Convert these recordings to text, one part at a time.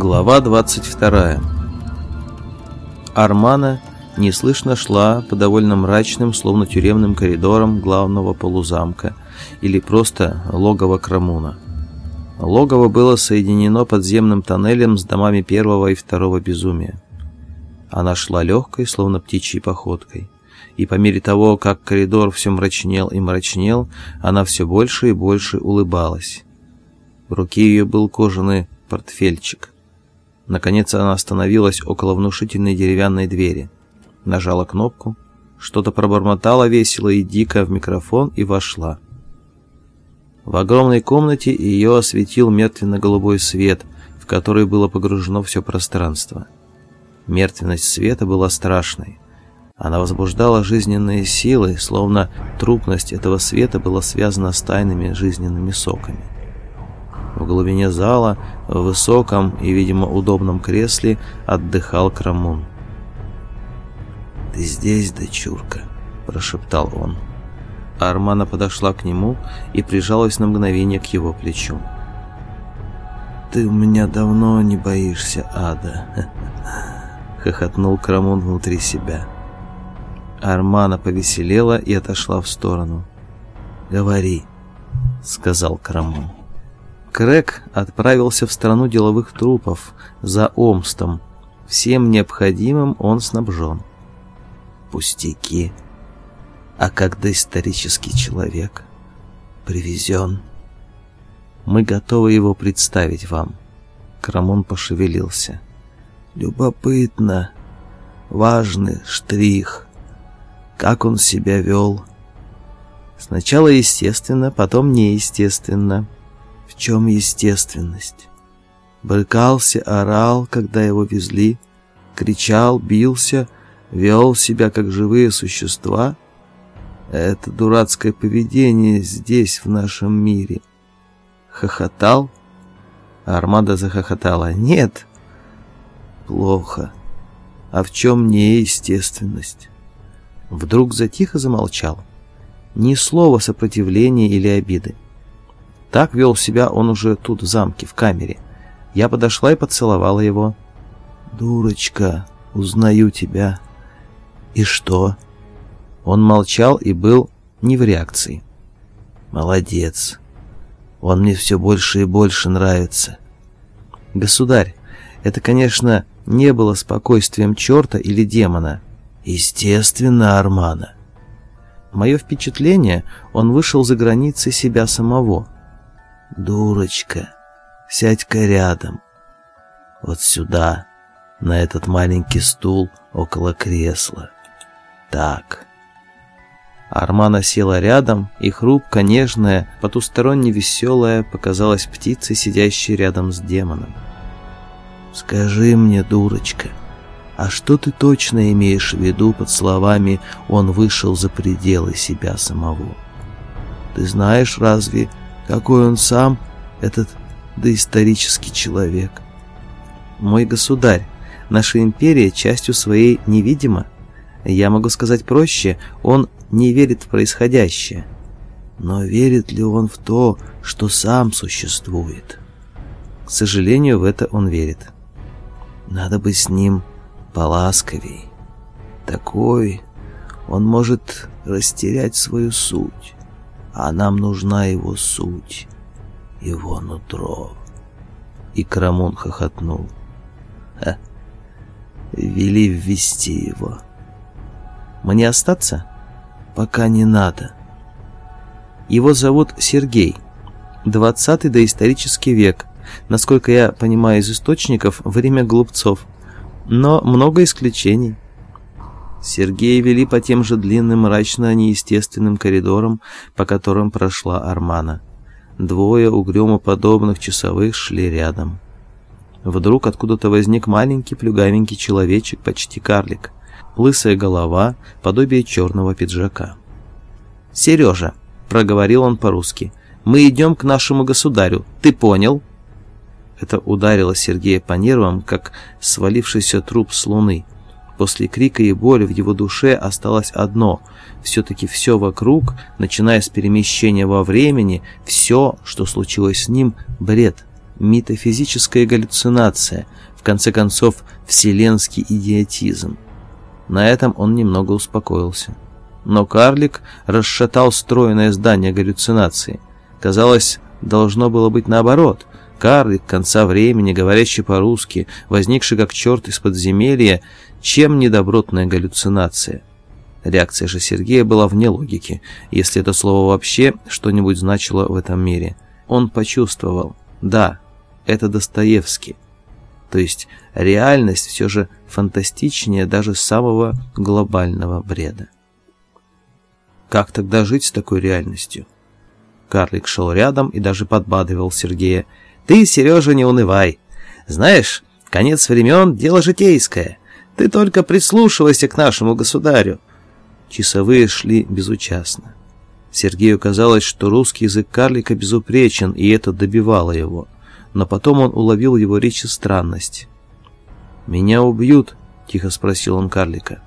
Глава 22 Армана неслышно шла по довольно мрачным, словно тюремным коридорам главного полузамка или просто логово Крамуна. Логово было соединено подземным тоннелем с домами первого и второго безумия. Она шла легкой, словно птичьей походкой. И по мере того, как коридор все мрачнел и мрачнел, она все больше и больше улыбалась. В руке ее был кожаный портфельчик. Наконец она остановилась около внушительной деревянной двери. Нажала кнопку, что-то пробормотала весело и дико в микрофон и вошла. В огромной комнате ее осветил мертвенно-голубой свет, в который было погружено все пространство. Мертвенность света была страшной. Она возбуждала жизненные силы, словно трупность этого света была связана с тайными жизненными соками. В глубине зала, в высоком и, видимо, удобном кресле отдыхал Крамун. «Ты здесь, дочурка?» – прошептал он. Армана подошла к нему и прижалась на мгновение к его плечу. «Ты у меня давно не боишься ада», — хохотнул Крамун внутри себя. Армана повеселела и отошла в сторону. «Говори», — сказал Крамун. Крэг отправился в страну деловых трупов за Омстом. Всем необходимым он снабжен. Пустяки. А когда исторический человек привезен, мы готовы его представить вам. Крамон пошевелился. Любопытно. Важный штрих. Как он себя вел. Сначала естественно, потом неестественно чем естественность? Брыкался, орал, когда его везли, кричал, бился, вел себя как живые существа. Это дурацкое поведение здесь, в нашем мире. Хохотал? Армада захохотала. Нет. Плохо. А в чем неестественность? Вдруг затихо замолчал. Ни слова сопротивления или обиды. Так вел себя он уже тут, в замке, в камере. Я подошла и поцеловала его. «Дурочка, узнаю тебя». «И что?» Он молчал и был не в реакции. «Молодец. Он мне все больше и больше нравится». «Государь, это, конечно, не было спокойствием черта или демона». «Естественно, Армана». Мое впечатление, он вышел за границы себя самого – «Дурочка, сядь-ка рядом. Вот сюда, на этот маленький стул около кресла. Так». Армана села рядом, и хрупко, нежная, потусторонне веселая показалась птицей, сидящей рядом с демоном. «Скажи мне, дурочка, а что ты точно имеешь в виду под словами «он вышел за пределы себя самого»? Ты знаешь разве, какой он сам, этот доисторический человек. Мой государь, наша империя частью своей невидима. Я могу сказать проще, он не верит в происходящее. Но верит ли он в то, что сам существует? К сожалению, в это он верит. Надо бы с ним поласковей. Такой он может растерять свою суть а нам нужна его суть, его нутро. И Крамон хохотнул. Ха, вели ввести его. Мне остаться? Пока не надо. Его зовут Сергей. Двадцатый доисторический век. Насколько я понимаю из источников, время глупцов. Но много исключений. Сергея вели по тем же длинным, мрачно-неестественным коридорам, по которым прошла Армана. Двое угрюмо-подобных часовых шли рядом. Вдруг откуда-то возник маленький плюгавенький человечек, почти карлик. Лысая голова, подобие черного пиджака. «Сережа», — проговорил он по-русски, — «мы идем к нашему государю. Ты понял?» Это ударило Сергея по нервам, как свалившийся труп с луны. После крика и боли в его душе осталось одно. Все-таки все вокруг, начиная с перемещения во времени, все, что случилось с ним, бред, метафизическая галлюцинация, в конце концов, вселенский идиотизм. На этом он немного успокоился. Но карлик расшатал стройное здание галлюцинации. Казалось, должно было быть наоборот. Карлик конца времени, говорящий по-русски, возникший как черт из подземелья, чем недобротная галлюцинация. Реакция же Сергея была вне логики, если это слово вообще что-нибудь значило в этом мире. Он почувствовал, да, это Достоевский. То есть реальность все же фантастичнее даже самого глобального бреда. Как тогда жить с такой реальностью? Карлик шел рядом и даже подбадривал Сергея. «Ты, Сережа, не унывай. Знаешь, конец времен — дело житейское. Ты только прислушивайся к нашему государю». Часовые шли безучастно. Сергею казалось, что русский язык карлика безупречен, и это добивало его. Но потом он уловил его речи странность. «Меня убьют?» — тихо спросил он карлика.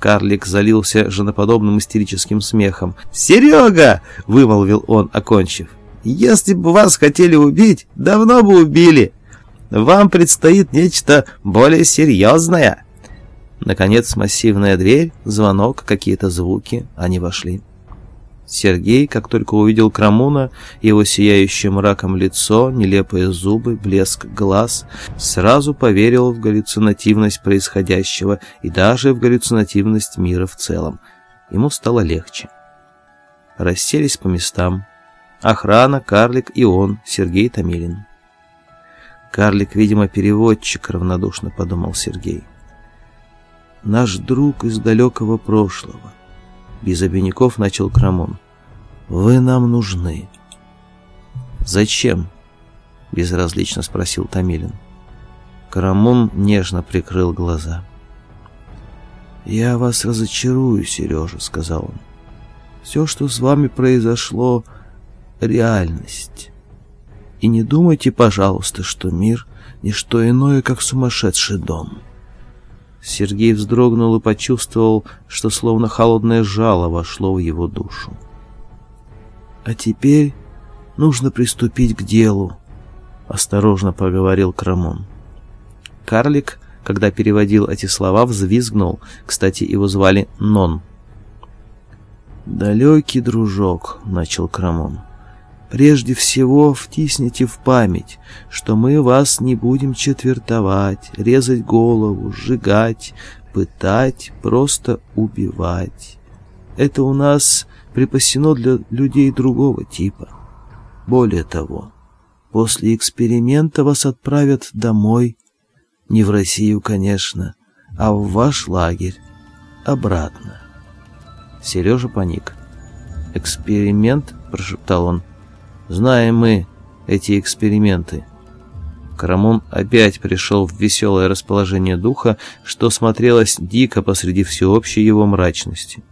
Карлик залился женоподобным истерическим смехом. «Серега!» — вымолвил он, окончив. «Если бы вас хотели убить, давно бы убили. Вам предстоит нечто более серьезное». Наконец массивная дверь, звонок, какие-то звуки, они вошли. Сергей, как только увидел Крамуна, его сияющее мраком лицо, нелепые зубы, блеск глаз, сразу поверил в галлюцинативность происходящего и даже в галлюцинативность мира в целом. Ему стало легче. Расселись по местам. Охрана, карлик и он, Сергей Томилин. Карлик, видимо, переводчик, равнодушно подумал Сергей. Наш друг из далекого прошлого. Без обиняков начал Крамон. «Вы нам нужны». «Зачем?» — безразлично спросил Томилин. Карамон нежно прикрыл глаза. «Я вас разочарую, Сережа», — сказал он. «Все, что с вами произошло, — реальность. И не думайте, пожалуйста, что мир — не что иное, как сумасшедший дом». Сергей вздрогнул и почувствовал, что словно холодное жало вошло в его душу. «А теперь нужно приступить к делу», — осторожно проговорил Крамон. Карлик, когда переводил эти слова, взвизгнул. Кстати, его звали Нон. «Далекий дружок», — начал Крамон. Прежде всего втисните в память, что мы вас не будем четвертовать, резать голову, сжигать, пытать, просто убивать. Это у нас припасено для людей другого типа. Более того, после эксперимента вас отправят домой, не в Россию, конечно, а в ваш лагерь, обратно. Сережа паник. «Эксперимент?» – прошептал он. Знаем мы эти эксперименты. Карамон опять пришел в веселое расположение духа, что смотрелось дико посреди всеобщей его мрачности.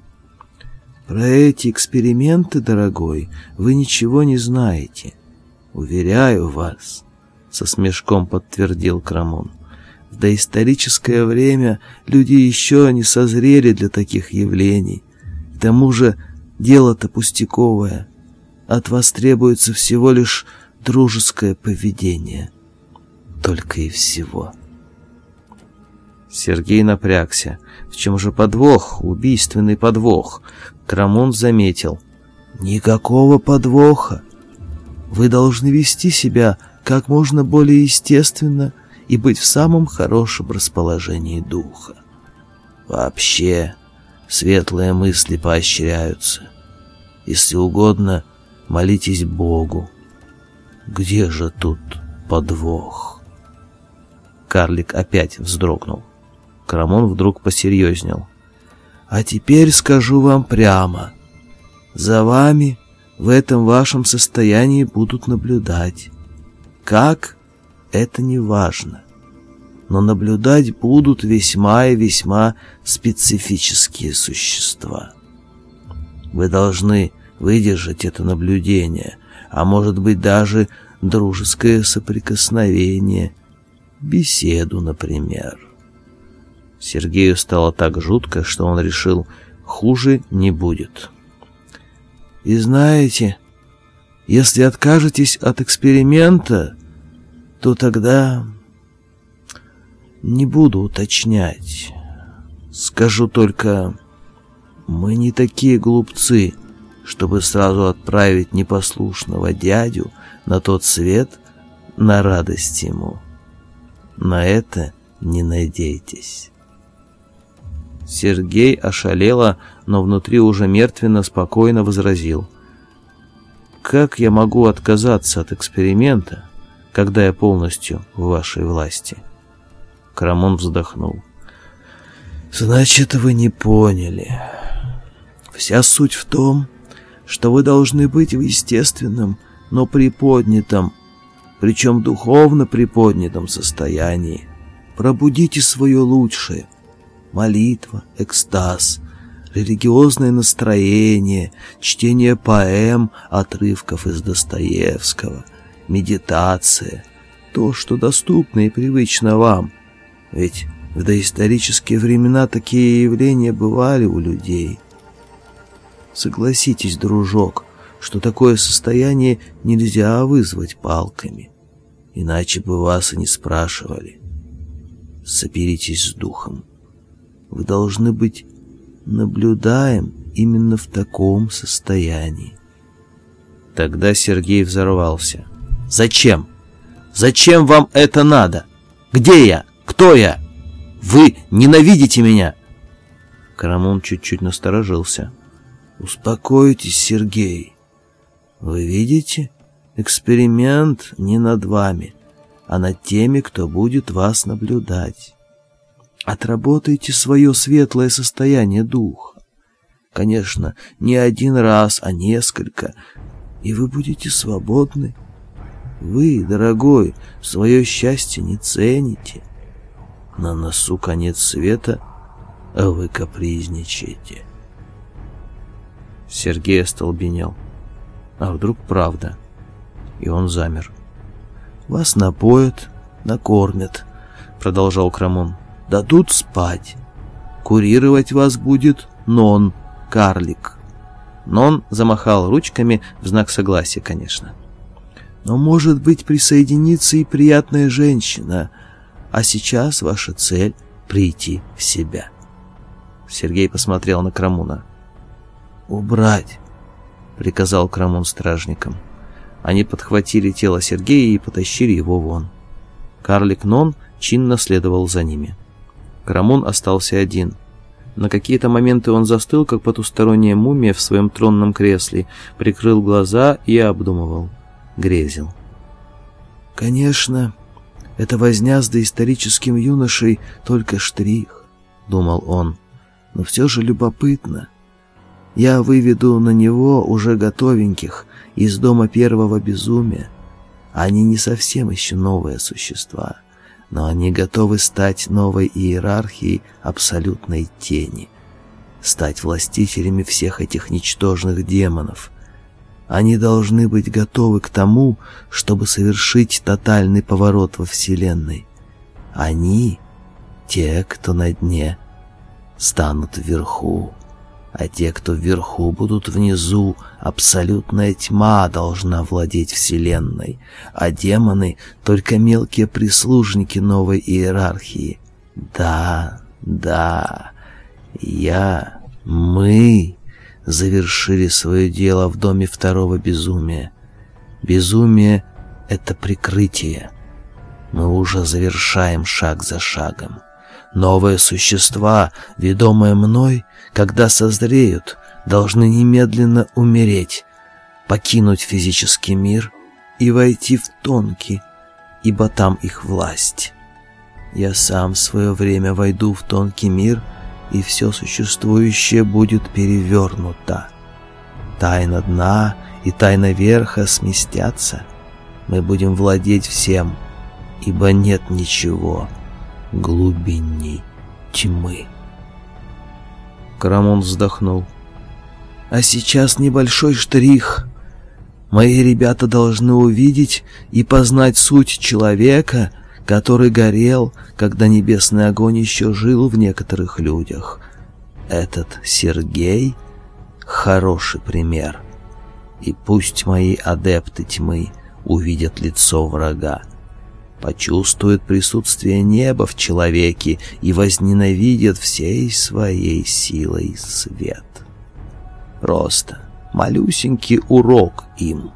«Про эти эксперименты, дорогой, вы ничего не знаете. Уверяю вас», — со смешком подтвердил Крамон. «В доисторическое время люди еще не созрели для таких явлений. К тому же дело-то пустяковое. От вас требуется всего лишь дружеское поведение. Только и всего. Сергей напрягся. В чем же подвох, убийственный подвох? Крамон заметил. Никакого подвоха. Вы должны вести себя как можно более естественно и быть в самом хорошем расположении духа. Вообще, светлые мысли поощряются. Если угодно, молитесь Богу. Где же тут подвох? Карлик опять вздрогнул. Крамон вдруг посерьезнел. А теперь скажу вам прямо. За вами в этом вашем состоянии будут наблюдать. Как? Это не важно. Но наблюдать будут весьма и весьма специфические существа. Вы должны выдержать это наблюдение, а может быть даже дружеское соприкосновение, беседу, например. Сергею стало так жутко, что он решил, хуже не будет. И знаете, если откажетесь от эксперимента, то тогда не буду уточнять. Скажу только, мы не такие глупцы, чтобы сразу отправить непослушного дядю на тот свет на радость ему. На это не надейтесь. Сергей ошалело, но внутри уже мертвенно спокойно возразил. «Как я могу отказаться от эксперимента, когда я полностью в вашей власти?» Крамон вздохнул. «Значит, вы не поняли. Вся суть в том, что вы должны быть в естественном, но приподнятом, причем духовно приподнятом состоянии. Пробудите свое лучшее. Молитва, экстаз, религиозное настроение, чтение поэм, отрывков из Достоевского, медитация, то, что доступно и привычно вам. Ведь в доисторические времена такие явления бывали у людей. Согласитесь, дружок, что такое состояние нельзя вызвать палками, иначе бы вас и не спрашивали. Соберитесь с духом. Вы должны быть наблюдаем именно в таком состоянии. Тогда Сергей взорвался. «Зачем? Зачем вам это надо? Где я? Кто я? Вы ненавидите меня!» Карамон чуть-чуть насторожился. «Успокойтесь, Сергей. Вы видите, эксперимент не над вами, а над теми, кто будет вас наблюдать. Отработайте свое светлое состояние духа. Конечно, не один раз, а несколько, и вы будете свободны. Вы, дорогой, свое счастье не цените. На носу конец света, а вы капризничаете». Сергей остолбенел. А вдруг правда? И он замер. «Вас напоят, накормят», — продолжал Крамон. «Дадут спать. Курировать вас будет Нон, карлик». Нон замахал ручками в знак согласия, конечно. «Но, может быть, присоединится и приятная женщина, а сейчас ваша цель — прийти в себя». Сергей посмотрел на Крамуна. «Убрать!» — приказал Крамон стражникам. Они подхватили тело Сергея и потащили его вон. Карлик Нон чинно следовал за ними. Крамон остался один. На какие-то моменты он застыл, как потусторонняя мумия в своем тронном кресле, прикрыл глаза и обдумывал. Грезил. «Конечно, эта возня с доисторическим юношей только штрих», — думал он. «Но все же любопытно». Я выведу на него уже готовеньких из дома первого безумия. Они не совсем еще новые существа, но они готовы стать новой иерархией абсолютной тени, стать властителями всех этих ничтожных демонов. Они должны быть готовы к тому, чтобы совершить тотальный поворот во Вселенной. Они, те, кто на дне, станут вверху а те, кто вверху, будут внизу. Абсолютная тьма должна владеть Вселенной, а демоны — только мелкие прислужники новой иерархии. Да, да, я, мы завершили свое дело в доме второго безумия. Безумие — это прикрытие. Мы уже завершаем шаг за шагом. Новые существа, ведомые мной, когда созреют, должны немедленно умереть, покинуть физический мир и войти в тонкий, ибо там их власть. Я сам в свое время войду в тонкий мир, и все существующее будет перевернуто. Тайна дна и тайна верха сместятся. Мы будем владеть всем, ибо нет ничего, глубинней тьмы. Карамон вздохнул. А сейчас небольшой штрих. Мои ребята должны увидеть и познать суть человека, который горел, когда небесный огонь еще жил в некоторых людях. Этот Сергей — хороший пример. И пусть мои адепты тьмы увидят лицо врага. Почувствуют присутствие неба в человеке и возненавидят всей своей силой свет. Просто малюсенький урок им.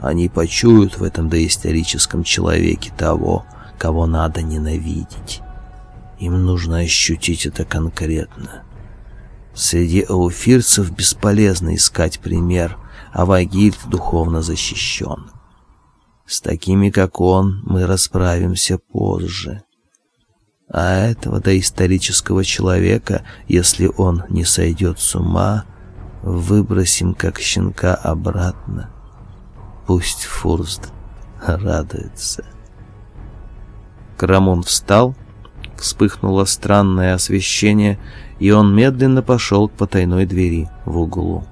Они почуют в этом доисторическом человеке того, кого надо ненавидеть. Им нужно ощутить это конкретно. Среди ауфирцев бесполезно искать пример, а Вагильд духовно защищен. С такими, как он, мы расправимся позже. А этого доисторического человека, если он не сойдет с ума, выбросим как щенка обратно. Пусть Фурст радуется. Крамон встал, вспыхнуло странное освещение, и он медленно пошел к потайной двери в углу.